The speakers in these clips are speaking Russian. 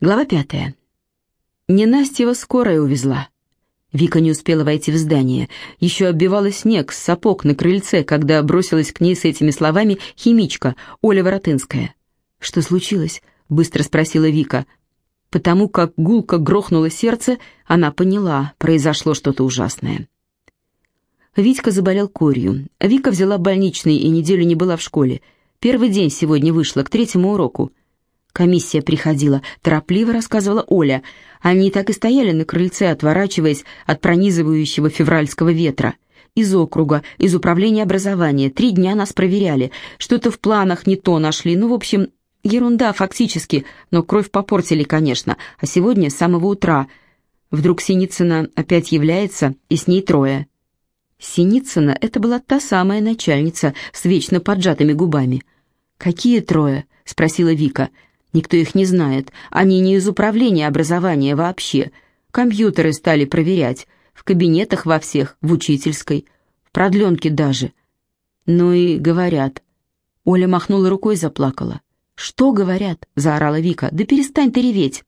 Глава пятая. Ненастьева скорая увезла. Вика не успела войти в здание. Еще оббивала снег с сапог на крыльце, когда бросилась к ней с этими словами химичка Оля Воротынская. «Что случилось?» — быстро спросила Вика. Потому как гулко грохнуло сердце, она поняла, произошло что-то ужасное. Витька заболел корью. Вика взяла больничный и неделю не была в школе. Первый день сегодня вышла, к третьему уроку. Комиссия приходила, торопливо рассказывала Оля. Они так и стояли на крыльце, отворачиваясь от пронизывающего февральского ветра. Из округа, из управления образования. Три дня нас проверяли. Что-то в планах не то нашли. Ну, в общем, ерунда фактически, но кровь попортили, конечно. А сегодня с самого утра. Вдруг Синицына опять является, и с ней трое. Синицына — это была та самая начальница с вечно поджатыми губами. «Какие трое?» — спросила Вика. Никто их не знает. Они не из управления образования вообще. Компьютеры стали проверять. В кабинетах во всех, в учительской, в продленке даже. Ну и говорят. Оля махнула рукой и заплакала. «Что говорят?» — заорала Вика. «Да перестань ты реветь!»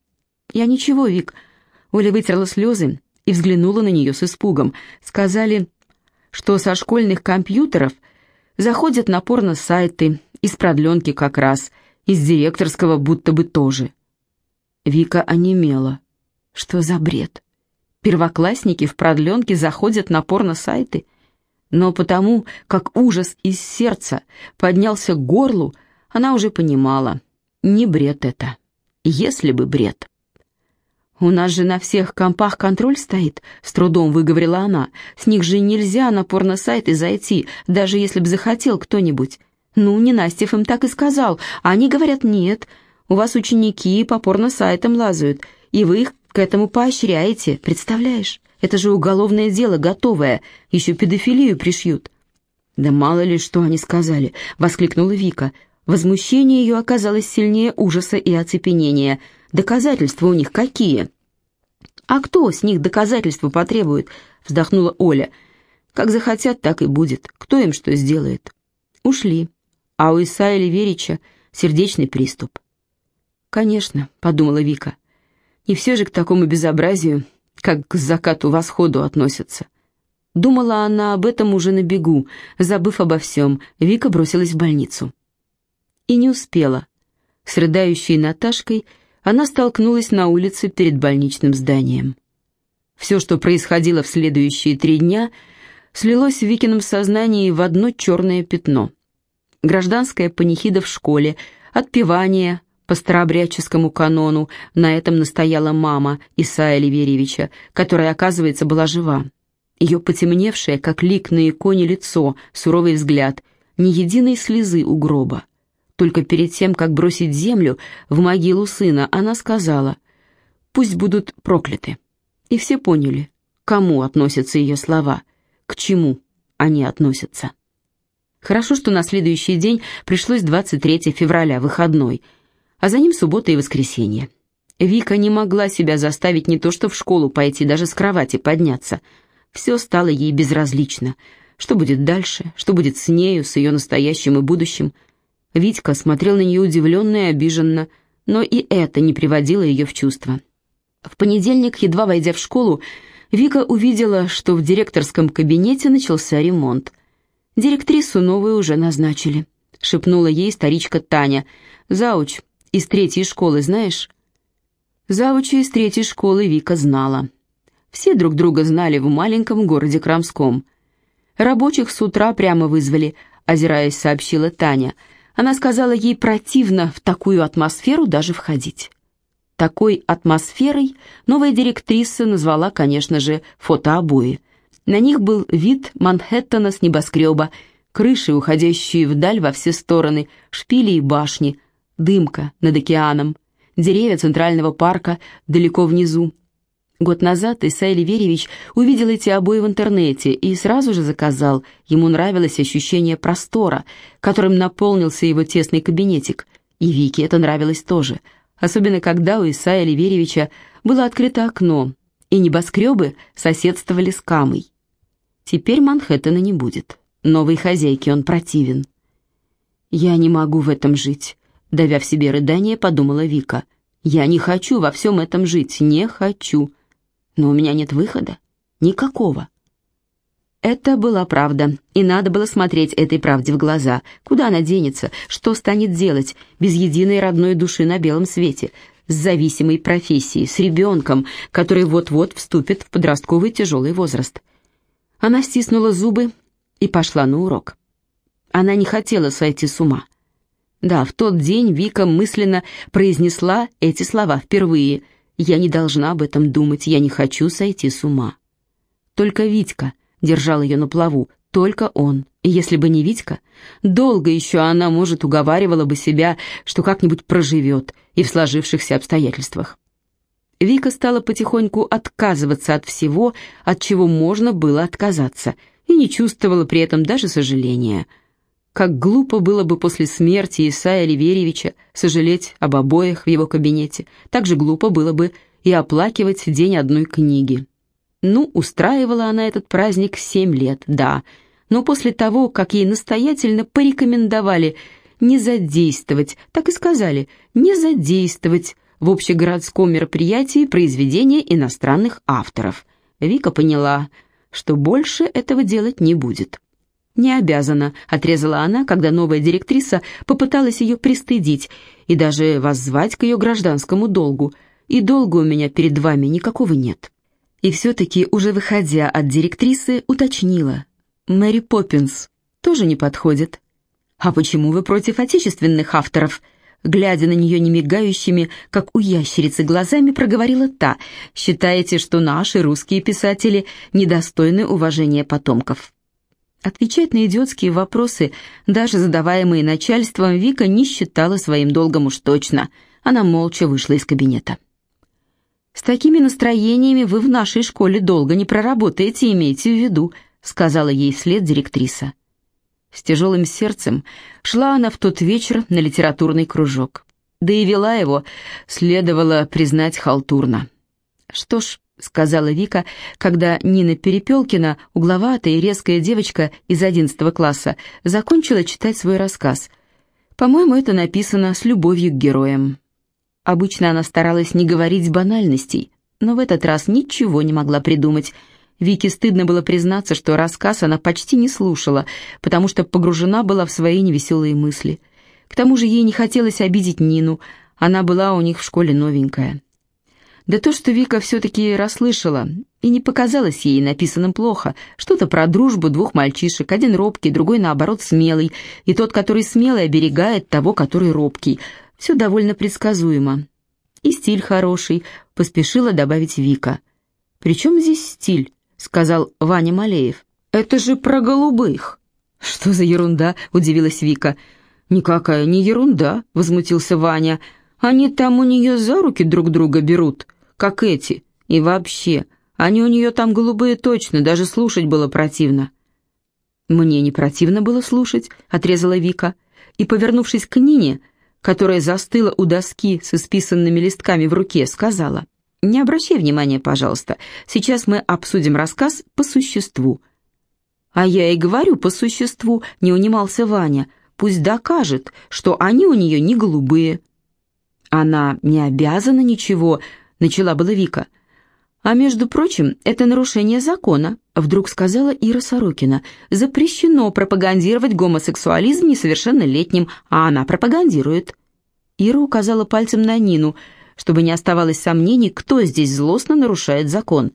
«Я ничего, Вик». Оля вытерла слезы и взглянула на нее с испугом. Сказали, что со школьных компьютеров заходят на порно-сайты, из продленки как раз — из директорского будто бы тоже. Вика онемела. Что за бред? Первоклассники в продленке заходят на порно-сайты? Но потому, как ужас из сердца поднялся к горлу, она уже понимала, не бред это, если бы бред. «У нас же на всех компах контроль стоит», — с трудом выговорила она. «С них же нельзя на порно-сайты зайти, даже если бы захотел кто-нибудь. «Ну, Ненастьев им так и сказал, а они говорят, нет, у вас ученики по порно-сайтам лазают, и вы их к этому поощряете, представляешь? Это же уголовное дело готовое, еще педофилию пришьют». «Да мало ли, что они сказали», — воскликнула Вика. Возмущение ее оказалось сильнее ужаса и оцепенения. «Доказательства у них какие?» «А кто с них доказательства потребует?» — вздохнула Оля. «Как захотят, так и будет. Кто им что сделает?» Ушли а у Исаия Ливерича сердечный приступ. «Конечно», — подумала Вика, — «не все же к такому безобразию, как к закату-восходу относятся». Думала она об этом уже на бегу, забыв обо всем, Вика бросилась в больницу. И не успела. С рыдающей Наташкой она столкнулась на улице перед больничным зданием. Все, что происходило в следующие три дня, слилось в Викином сознании в одно черное пятно — гражданская панихида в школе, отпевание по старообрядческому канону, на этом настояла мама Исаия Ливерьевича, которая, оказывается, была жива. Ее потемневшее, как лик на иконе лицо, суровый взгляд, ни единой слезы у гроба. Только перед тем, как бросить землю в могилу сына, она сказала, «Пусть будут прокляты». И все поняли, к кому относятся ее слова, к чему они относятся. Хорошо, что на следующий день пришлось 23 февраля, выходной, а за ним суббота и воскресенье. Вика не могла себя заставить не то что в школу пойти, даже с кровати подняться. Все стало ей безразлично. Что будет дальше, что будет с нею, с ее настоящим и будущим. Витька смотрел на нее удивленно и обиженно, но и это не приводило ее в чувство. В понедельник, едва войдя в школу, Вика увидела, что в директорском кабинете начался ремонт. «Директрису новую уже назначили», — шепнула ей старичка Таня. «Зауч из третьей школы, знаешь?» Зауча из третьей школы Вика знала. Все друг друга знали в маленьком городе Крамском. Рабочих с утра прямо вызвали, озираясь, сообщила Таня. Она сказала ей противно в такую атмосферу даже входить. Такой атмосферой новая директриса назвала, конечно же, фотообои — на них был вид Манхэттена с небоскреба, крыши, уходящие вдаль во все стороны, шпили и башни, дымка над океаном, деревья Центрального парка далеко внизу. Год назад Исай Ливерьевич увидел эти обои в интернете и сразу же заказал. Ему нравилось ощущение простора, которым наполнился его тесный кабинетик. И Вике это нравилось тоже, особенно когда у Исая Ливерьевича было открыто окно, и небоскребы соседствовали с Камой. Теперь Манхэттена не будет. Новой хозяйке он противен. «Я не могу в этом жить», — давя в себе рыдание, подумала Вика. Я не хочу во всем этом жить, не хочу. Но у меня нет выхода. Никакого. Это была правда, и надо было смотреть этой правде в глаза. Куда она денется? Что станет делать без единой родной души на белом свете? С зависимой профессией, с ребенком, который вот-вот вступит в подростковый тяжелый возраст. Она стиснула зубы и пошла на урок. Она не хотела сойти с ума. Да, в тот день Вика мысленно произнесла эти слова впервые. «Я не должна об этом думать, я не хочу сойти с ума». Только Витька держал ее на плаву, только он. И если бы не Витька, долго еще она, может, уговаривала бы себя, что как-нибудь проживет и в сложившихся обстоятельствах. Вика стала потихоньку отказываться от всего, от чего можно было отказаться, и не чувствовала при этом даже сожаления. Как глупо было бы после смерти Исаия Ливерьевича сожалеть об обоих в его кабинете, так же глупо было бы и оплакивать день одной книги. Ну, устраивала она этот праздник семь лет, да, но после того, как ей настоятельно порекомендовали не задействовать, так и сказали, не задействовать в общегородском мероприятии произведения иностранных авторов. Вика поняла, что больше этого делать не будет. «Не обязана», — отрезала она, когда новая директриса попыталась ее пристыдить и даже воззвать к ее гражданскому долгу. «И долга у меня перед вами никакого нет». И все-таки, уже выходя от директрисы, уточнила. «Мэри Поппинс тоже не подходит». «А почему вы против отечественных авторов?» Глядя на нее немигающими, как у ящерицы, глазами проговорила та. «Считаете, что наши русские писатели недостойны уважения потомков?» Отвечать на идиотские вопросы, даже задаваемые начальством, Вика не считала своим долгом уж точно. Она молча вышла из кабинета. «С такими настроениями вы в нашей школе долго не проработаете, имейте в виду», сказала ей вслед директриса. С тяжелым сердцем шла она в тот вечер на литературный кружок. Да и вела его, следовало признать халтурно. «Что ж», — сказала Вика, когда Нина Перепелкина, угловатая и резкая девочка из одиннадцатого класса, закончила читать свой рассказ. «По-моему, это написано с любовью к героям». Обычно она старалась не говорить банальностей, но в этот раз ничего не могла придумать. Вике стыдно было признаться, что рассказ она почти не слушала, потому что погружена была в свои невеселые мысли. К тому же ей не хотелось обидеть Нину, она была у них в школе новенькая. Да то, что Вика все-таки расслышала, и не показалось ей написанным плохо, что-то про дружбу двух мальчишек, один робкий, другой, наоборот, смелый, и тот, который смелый, оберегает того, который робкий — все довольно предсказуемо. И стиль хороший, поспешила добавить Вика. «При чем здесь стиль?» — сказал Ваня Малеев. «Это же про голубых». «Что за ерунда?» — удивилась Вика. «Никакая не ерунда», — возмутился Ваня. «Они там у нее за руки друг друга берут, как эти. И вообще, они у нее там голубые точно, даже слушать было противно». «Мне не противно было слушать», — отрезала Вика. И, повернувшись к Нине, которая застыла у доски с исписанными листками в руке, сказала, «Не обращай внимания, пожалуйста. Сейчас мы обсудим рассказ по существу». «А я и говорю по существу», — не унимался Ваня. «Пусть докажет, что они у нее не голубые». «Она не обязана ничего», — начала была Вика. «А между прочим, это нарушение закона», — вдруг сказала Ира Сорокина. «Запрещено пропагандировать гомосексуализм несовершеннолетним, а она пропагандирует». Ира указала пальцем на Нину, чтобы не оставалось сомнений, кто здесь злостно нарушает закон.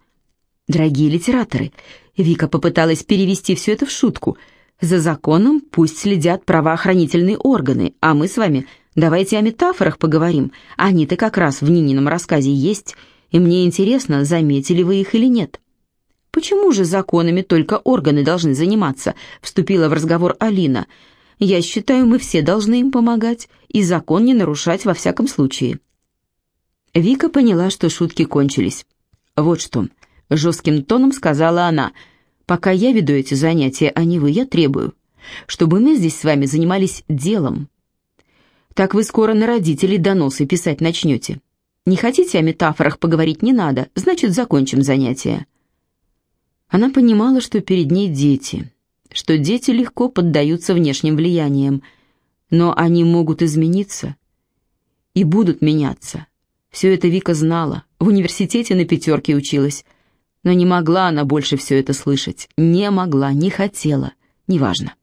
«Дорогие литераторы», — Вика попыталась перевести все это в шутку, «за законом пусть следят правоохранительные органы, а мы с вами давайте о метафорах поговорим. Они-то как раз в Нинином рассказе есть» и мне интересно, заметили вы их или нет». «Почему же законами только органы должны заниматься?» — вступила в разговор Алина. «Я считаю, мы все должны им помогать и закон не нарушать во всяком случае». Вика поняла, что шутки кончились. «Вот что», — жестким тоном сказала она, — «пока я веду эти занятия, а не вы, я требую, чтобы мы здесь с вами занимались делом. Так вы скоро на родителей доносы писать начнете. Не хотите о метафорах поговорить не надо, значит, закончим занятие». Она понимала, что перед ней дети, что дети легко поддаются внешним влияниям, но они могут измениться и будут меняться. Все это Вика знала, в университете на пятерке училась. Но не могла она больше все это слышать. Не могла, не хотела, неважно.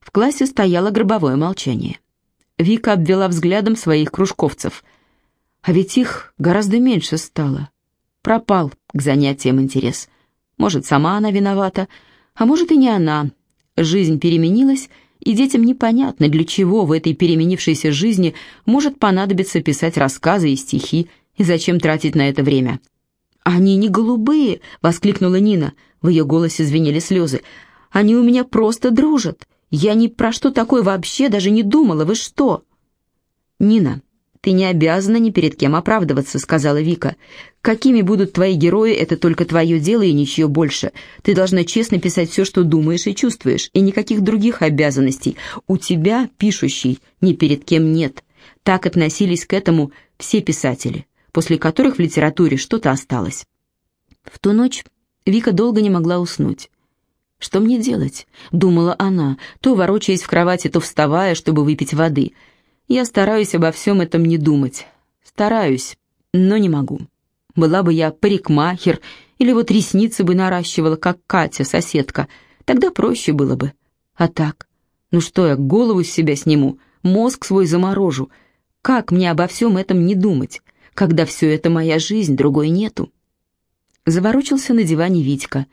В классе стояло гробовое молчание. Вика обвела взглядом своих кружковцев. А ведь их гораздо меньше стало. Пропал к занятиям интерес. Может, сама она виновата, а может и не она. Жизнь переменилась, и детям непонятно, для чего в этой переменившейся жизни может понадобиться писать рассказы и стихи, и зачем тратить на это время. «Они не голубые!» — воскликнула Нина. В ее голосе звенели слезы. «Они у меня просто дружат. Я ни про что такое вообще даже не думала. Вы что?» «Нина, ты не обязана ни перед кем оправдываться», — сказала Вика. «Какими будут твои герои, это только твое дело и ничего больше. Ты должна честно писать все, что думаешь и чувствуешь, и никаких других обязанностей. У тебя, пишущий, ни перед кем нет». Так относились к этому все писатели, после которых в литературе что-то осталось. В ту ночь Вика долго не могла уснуть. «Что мне делать?» — думала она, то ворочаясь в кровати, то вставая, чтобы выпить воды — я стараюсь обо всем этом не думать. Стараюсь, но не могу. Была бы я парикмахер или вот ресницы бы наращивала, как Катя, соседка, тогда проще было бы. А так, ну что я, голову с себя сниму, мозг свой заморожу. Как мне обо всем этом не думать, когда все это моя жизнь, другой нету? Заворочился на диване Витька.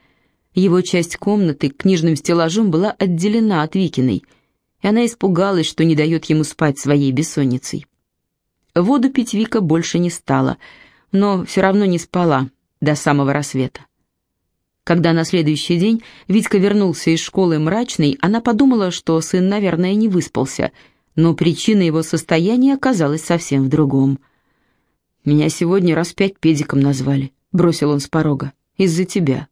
Его часть комнаты книжным стеллажом была отделена от Викиной — и она испугалась, что не дает ему спать своей бессонницей. Воду пить Вика больше не стала, но все равно не спала до самого рассвета. Когда на следующий день Витька вернулся из школы мрачный, она подумала, что сын, наверное, не выспался, но причина его состояния оказалась совсем в другом. «Меня сегодня раз пять педиком назвали», — бросил он с порога, — «из-за тебя».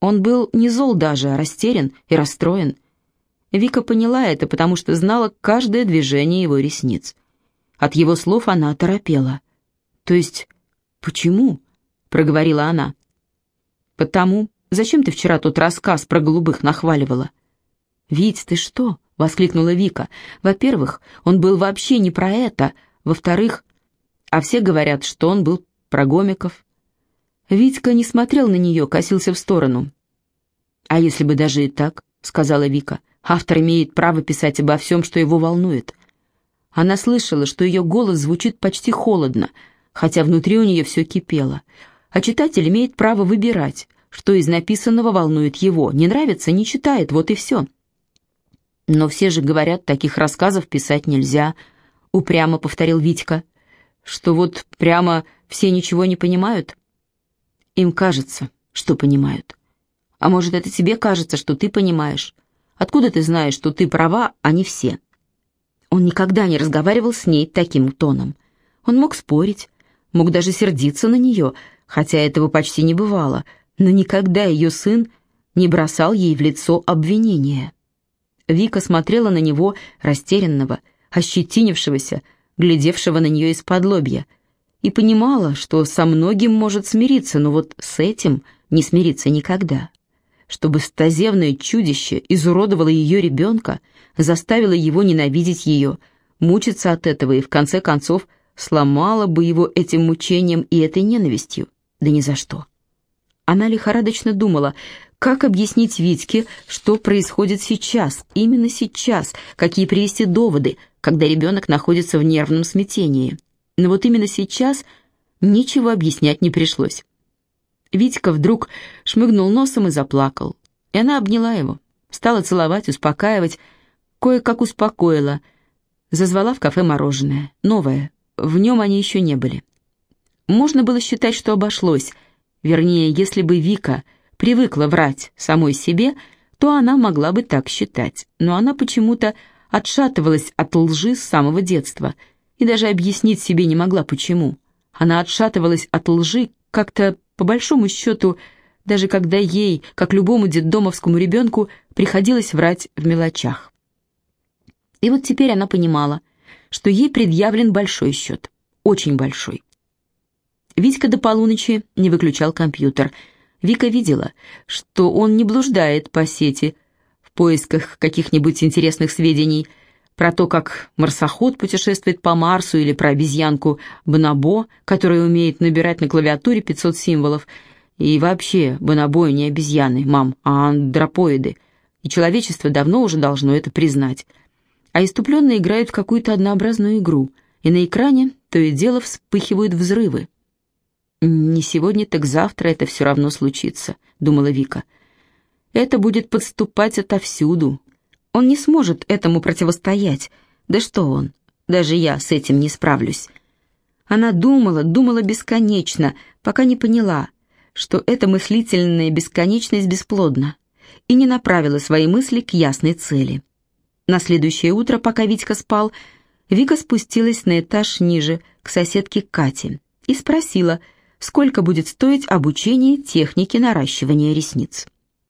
Он был не зол даже, а растерян и расстроен — Вика поняла это, потому что знала каждое движение его ресниц. От его слов она оторопела. «То есть, почему?» — проговорила она. «Потому. Зачем ты вчера тот рассказ про голубых нахваливала?» «Вить, ты что?» — воскликнула Вика. «Во-первых, он был вообще не про это. Во-вторых, а все говорят, что он был про гомиков». Витька не смотрел на нее, косился в сторону. «А если бы даже и так?» — сказала Вика. Автор имеет право писать обо всем, что его волнует. Она слышала, что ее голос звучит почти холодно, хотя внутри у нее все кипело. А читатель имеет право выбирать, что из написанного волнует его. Не нравится — не читает, вот и все. Но все же говорят, таких рассказов писать нельзя, упрямо повторил Витька. Что вот прямо все ничего не понимают? Им кажется, что понимают. А может, это тебе кажется, что ты понимаешь? Откуда ты знаешь, что ты права, а не все?» Он никогда не разговаривал с ней таким тоном. Он мог спорить, мог даже сердиться на нее, хотя этого почти не бывало, но никогда ее сын не бросал ей в лицо обвинения. Вика смотрела на него растерянного, ощетинившегося, глядевшего на нее из-под лобья, и понимала, что со многим может смириться, но вот с этим не смириться никогда чтобы стазевное чудище изуродовало ее ребенка, заставило его ненавидеть ее, мучиться от этого и, в конце концов, сломало бы его этим мучением и этой ненавистью. Да ни за что. Она лихорадочно думала, как объяснить Витьке, что происходит сейчас, именно сейчас, какие привести доводы, когда ребенок находится в нервном смятении. Но вот именно сейчас ничего объяснять не пришлось. Витька вдруг шмыгнул носом и заплакал. И она обняла его, стала целовать, успокаивать, кое-как успокоила. Зазвала в кафе мороженое, новое, в нем они еще не были. Можно было считать, что обошлось. Вернее, если бы Вика привыкла врать самой себе, то она могла бы так считать. Но она почему-то отшатывалась от лжи с самого детства и даже объяснить себе не могла, почему. Она отшатывалась от лжи как-то по большому счету, даже когда ей, как любому детдомовскому ребенку, приходилось врать в мелочах. И вот теперь она понимала, что ей предъявлен большой счет, очень большой. Витька до полуночи не выключал компьютер. Вика видела, что он не блуждает по сети в поисках каких-нибудь интересных сведений, про то, как марсоход путешествует по Марсу, или про обезьянку Бонобо, которая умеет набирать на клавиатуре 500 символов. И вообще, Бонобо не обезьяны, мам, а андропоиды. И человечество давно уже должно это признать. А иступленно играют в какую-то однообразную игру, и на экране то и дело вспыхивают взрывы. «Не сегодня, так завтра это все равно случится», — думала Вика. «Это будет подступать отовсюду, он не сможет этому противостоять. Да что он? Даже я с этим не справлюсь. Она думала, думала бесконечно, пока не поняла, что эта мыслительная бесконечность бесплодна, и не направила свои мысли к ясной цели. На следующее утро, пока Витька спал, Вика спустилась на этаж ниже, к соседке Кате, и спросила, сколько будет стоить обучение технике наращивания ресниц.